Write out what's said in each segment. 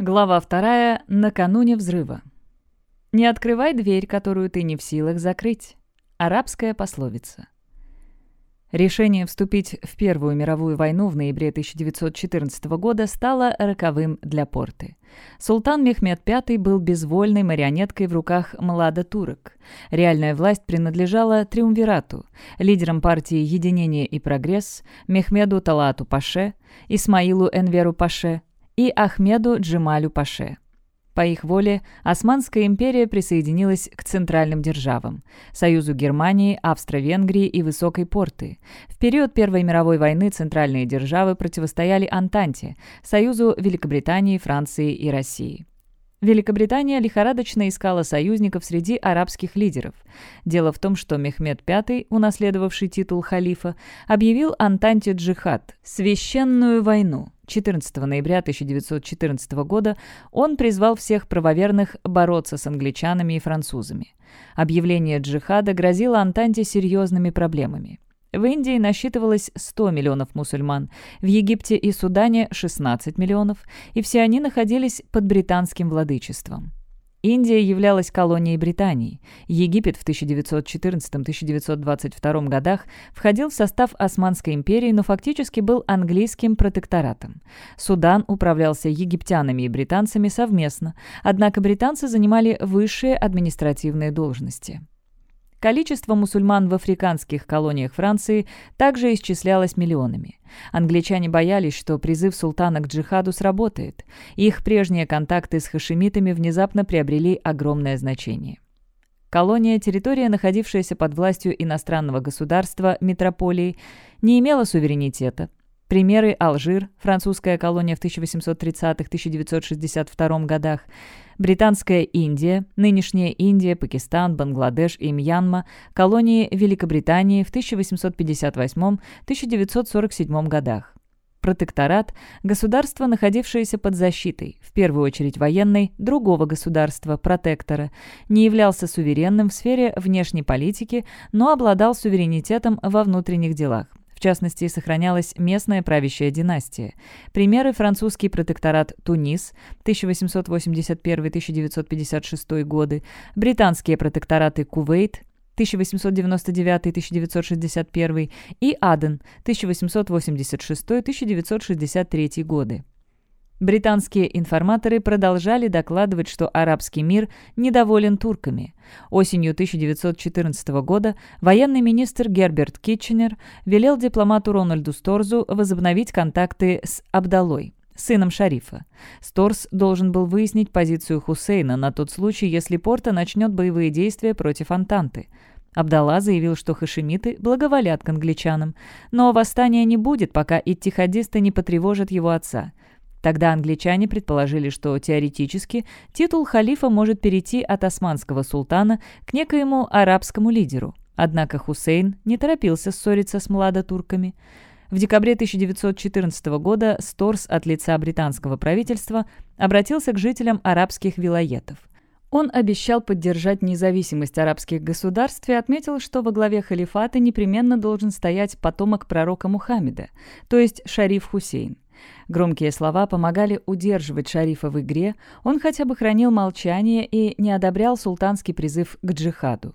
Глава вторая. Накануне взрыва. «Не открывай дверь, которую ты не в силах закрыть». Арабская пословица. Решение вступить в Первую мировую войну в ноябре 1914 года стало роковым для Порты. Султан Мехмед V был безвольной марионеткой в руках млада турок. Реальная власть принадлежала Триумвирату, лидерам партии «Единение и прогресс», Мехмеду Талату Паше, Исмаилу Энверу Паше, и Ахмеду Джемалю Паше. По их воле Османская империя присоединилась к центральным державам – Союзу Германии, Австро-Венгрии и Высокой Порты. В период Первой мировой войны центральные державы противостояли Антанте – Союзу Великобритании, Франции и России. Великобритания лихорадочно искала союзников среди арабских лидеров. Дело в том, что Мехмед V, унаследовавший титул халифа, объявил Антанте джихад – священную войну. 14 ноября 1914 года он призвал всех правоверных бороться с англичанами и французами. Объявление джихада грозило Антанте серьезными проблемами. В Индии насчитывалось 100 миллионов мусульман, в Египте и Судане – 16 миллионов, и все они находились под британским владычеством. Индия являлась колонией Британии. Египет в 1914-1922 годах входил в состав Османской империи, но фактически был английским протекторатом. Судан управлялся египтянами и британцами совместно, однако британцы занимали высшие административные должности. Количество мусульман в африканских колониях Франции также исчислялось миллионами. Англичане боялись, что призыв султана к джихаду сработает. Их прежние контакты с хашемитами внезапно приобрели огромное значение. Колония, территория, находившаяся под властью иностранного государства, метрополии, не имела суверенитета, Примеры Алжир, французская колония в 1830-1962 годах, Британская Индия, нынешняя Индия, Пакистан, Бангладеш и Мьянма, колонии Великобритании в 1858-1947 годах. Протекторат – государство, находившееся под защитой, в первую очередь военной, другого государства, протектора, не являлся суверенным в сфере внешней политики, но обладал суверенитетом во внутренних делах. В частности, сохранялась местная правящая династия. Примеры – французский протекторат Тунис 1881-1956 годы, британские протектораты Кувейт 1899-1961 и Аден 1886-1963 годы. Британские информаторы продолжали докладывать, что арабский мир недоволен турками. Осенью 1914 года военный министр Герберт Китченер велел дипломату Рональду Сторзу возобновить контакты с Абдалой, сыном шарифа. Сторз должен был выяснить позицию Хусейна на тот случай, если Порта начнет боевые действия против Антанты. Абдалла заявил, что хашемиты благоволят к англичанам, но восстания не будет, пока иттихадисты не потревожат его отца – Тогда англичане предположили, что теоретически титул халифа может перейти от османского султана к некоему арабскому лидеру. Однако Хусейн не торопился ссориться с младотурками. В декабре 1914 года Сторс от лица британского правительства обратился к жителям арабских вилоетов. Он обещал поддержать независимость арабских государств и отметил, что во главе халифата непременно должен стоять потомок пророка Мухаммеда, то есть шариф Хусейн. Громкие слова помогали удерживать шарифа в игре, он хотя бы хранил молчание и не одобрял султанский призыв к джихаду.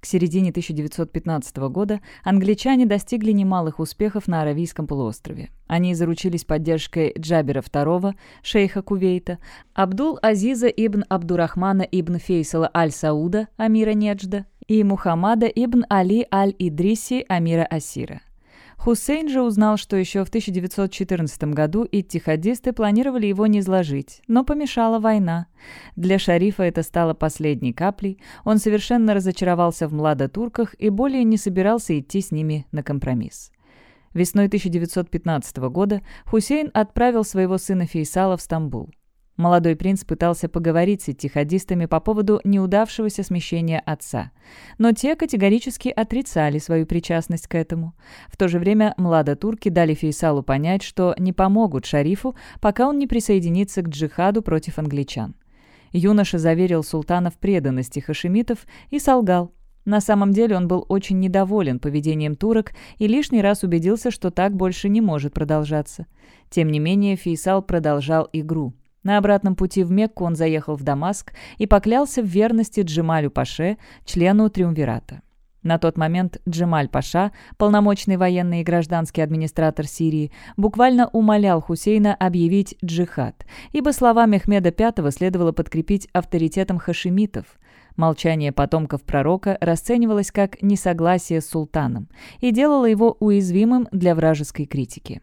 К середине 1915 года англичане достигли немалых успехов на Аравийском полуострове. Они заручились поддержкой Джабера II, шейха Кувейта, Абдул-Азиза ибн Абдурахмана ибн Фейсала аль-Сауда, амира Неджда, и Мухаммада ибн Али аль-Идриси, амира Асира. Хусейн же узнал, что еще в 1914 году иттихадисты планировали его не низложить, но помешала война. Для шарифа это стало последней каплей, он совершенно разочаровался в младотурках и более не собирался идти с ними на компромисс. Весной 1915 года Хусейн отправил своего сына Фейсала в Стамбул. Молодой принц пытался поговорить с иттихадистами по поводу неудавшегося смещения отца. Но те категорически отрицали свою причастность к этому. В то же время младотурки дали Фейсалу понять, что не помогут шарифу, пока он не присоединится к джихаду против англичан. Юноша заверил султана в преданности хашемитов и солгал. На самом деле он был очень недоволен поведением турок и лишний раз убедился, что так больше не может продолжаться. Тем не менее Фейсал продолжал игру – На обратном пути в Мекку он заехал в Дамаск и поклялся в верности Джемалю Паше, члену Триумвирата. На тот момент Джемаль Паша, полномочный военный и гражданский администратор Сирии, буквально умолял Хусейна объявить джихад, ибо слова Мехмеда V следовало подкрепить авторитетом хашимитов. Молчание потомков пророка расценивалось как несогласие с султаном и делало его уязвимым для вражеской критики.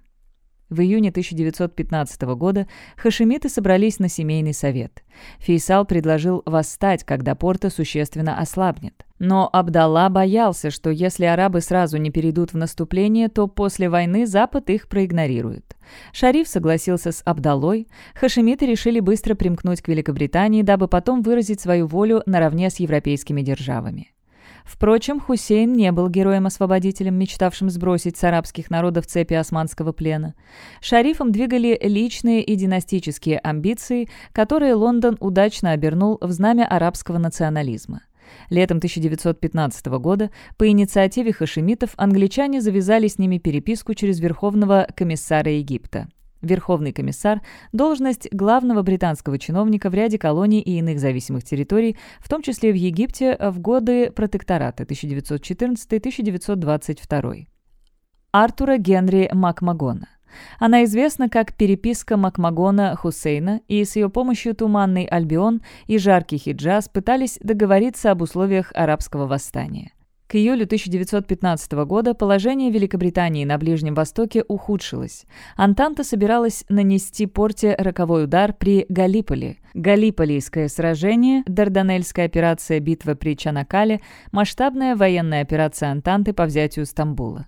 В июне 1915 года хашимиты собрались на семейный совет. Фейсал предложил восстать, когда порта существенно ослабнет. Но Абдалла боялся, что если арабы сразу не перейдут в наступление, то после войны Запад их проигнорирует. Шариф согласился с Абдалой. Хашимиты решили быстро примкнуть к Великобритании, дабы потом выразить свою волю наравне с европейскими державами. Впрочем, Хусейн не был героем-освободителем, мечтавшим сбросить с арабских народов цепи османского плена. Шарифом двигали личные и династические амбиции, которые Лондон удачно обернул в знамя арабского национализма. Летом 1915 года по инициативе хашемитов англичане завязали с ними переписку через Верховного комиссара Египта. Верховный комиссар – должность главного британского чиновника в ряде колоний и иных зависимых территорий, в том числе в Египте в годы протектората 1914-1922. Артура Генри Макмагона. Она известна как переписка Макмагона Хусейна, и с ее помощью Туманный Альбион и Жаркий Хиджаз пытались договориться об условиях арабского восстания. К июлю 1915 года положение Великобритании на Ближнем Востоке ухудшилось. Антанта собиралась нанести порте роковой удар при Галиполи. Галиполийское сражение, Дарданельская операция «Битва при Чанакале», масштабная военная операция Антанты по взятию Стамбула.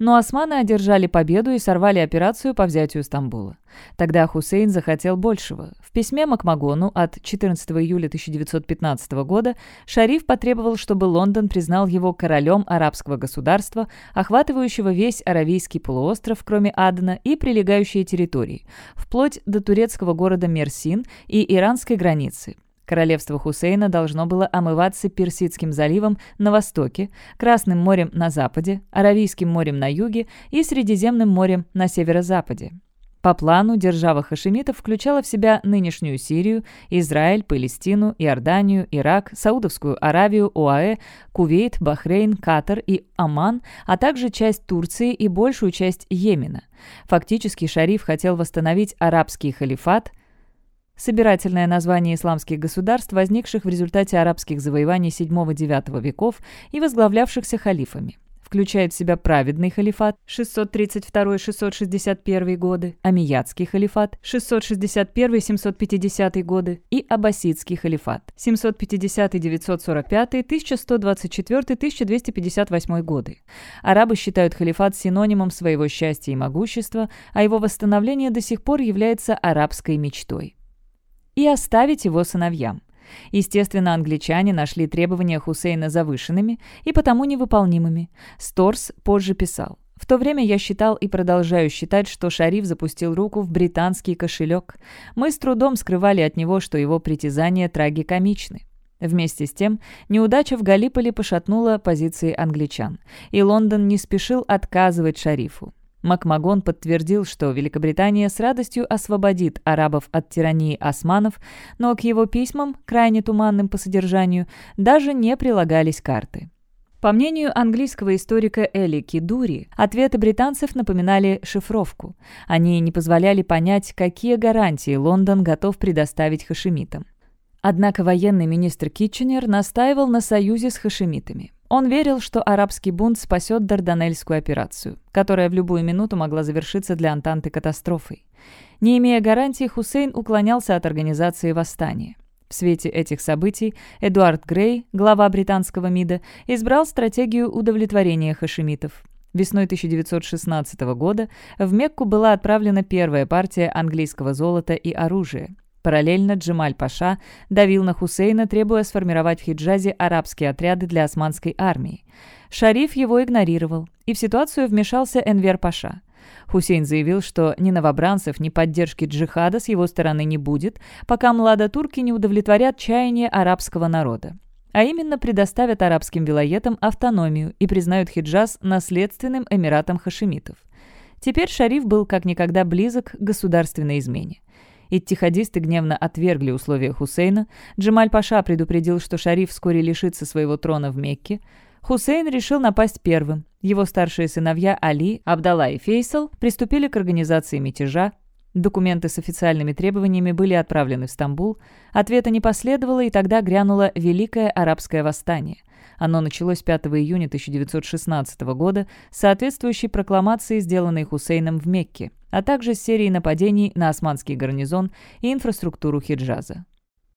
Но османы одержали победу и сорвали операцию по взятию Стамбула. Тогда Хусейн захотел большего. В письме Макмагону от 14 июля 1915 года Шариф потребовал, чтобы Лондон признал его королем арабского государства, охватывающего весь Аравийский полуостров, кроме Адена, и прилегающие территории, вплоть до турецкого города Мерсин и иранской границы, Королевство Хусейна должно было омываться Персидским заливом на востоке, Красным морем на западе, Аравийским морем на юге и Средиземным морем на северо-западе. По плану держава хашемитов включала в себя нынешнюю Сирию, Израиль, Палестину, Иорданию, Ирак, Саудовскую Аравию, ОАЭ, Кувейт, Бахрейн, Катар и Оман, а также часть Турции и большую часть Йемена. Фактически Шариф хотел восстановить арабский халифат, собирательное название исламских государств, возникших в результате арабских завоеваний VII-IX веков и возглавлявшихся халифами включает в себя праведный халифат 632-661 годы, Амиядский халифат 661-750 годы и Аббасидский халифат 750-945, 1124-1258 годы. Арабы считают халифат синонимом своего счастья и могущества, а его восстановление до сих пор является арабской мечтой и оставить его сыновьям. Естественно, англичане нашли требования Хусейна завышенными и потому невыполнимыми. Сторс позже писал. В то время я считал и продолжаю считать, что Шариф запустил руку в британский кошелек. Мы с трудом скрывали от него, что его притязания трагикомичны. Вместе с тем, неудача в Галиполе пошатнула позиции англичан, и Лондон не спешил отказывать Шарифу. Макмагон подтвердил, что Великобритания с радостью освободит арабов от тирании османов, но к его письмам, крайне туманным по содержанию, даже не прилагались карты. По мнению английского историка Эли Кидури, ответы британцев напоминали шифровку. Они не позволяли понять, какие гарантии Лондон готов предоставить хашемитам. Однако военный министр Китченер настаивал на союзе с хашемитами. Он верил, что арабский бунт спасет Дарданельскую операцию, которая в любую минуту могла завершиться для Антанты катастрофой. Не имея гарантий, Хусейн уклонялся от организации восстания. В свете этих событий Эдуард Грей, глава британского МИДа, избрал стратегию удовлетворения хашемитов. Весной 1916 года в Мекку была отправлена первая партия английского золота и оружия. Параллельно Джемаль Паша давил на Хусейна, требуя сформировать в Хиджазе арабские отряды для османской армии. Шариф его игнорировал, и в ситуацию вмешался Энвер Паша. Хусейн заявил, что ни новобранцев, ни поддержки джихада с его стороны не будет, пока младотурки не удовлетворят чаяния арабского народа. А именно предоставят арабским вилоетам автономию и признают Хиджаз наследственным эмиратом хашемитов. Теперь Шариф был как никогда близок к государственной измене. Иттихадисты гневно отвергли условия Хусейна. Джемаль-Паша предупредил, что шариф вскоре лишится своего трона в Мекке. Хусейн решил напасть первым. Его старшие сыновья Али, Абдалла и Фейсал приступили к организации мятежа. Документы с официальными требованиями были отправлены в Стамбул. Ответа не последовало, и тогда грянуло Великое арабское восстание. Оно началось 5 июня 1916 года с соответствующей прокламацией, сделанной Хусейном в Мекке, а также с серией нападений на османский гарнизон и инфраструктуру Хиджаза.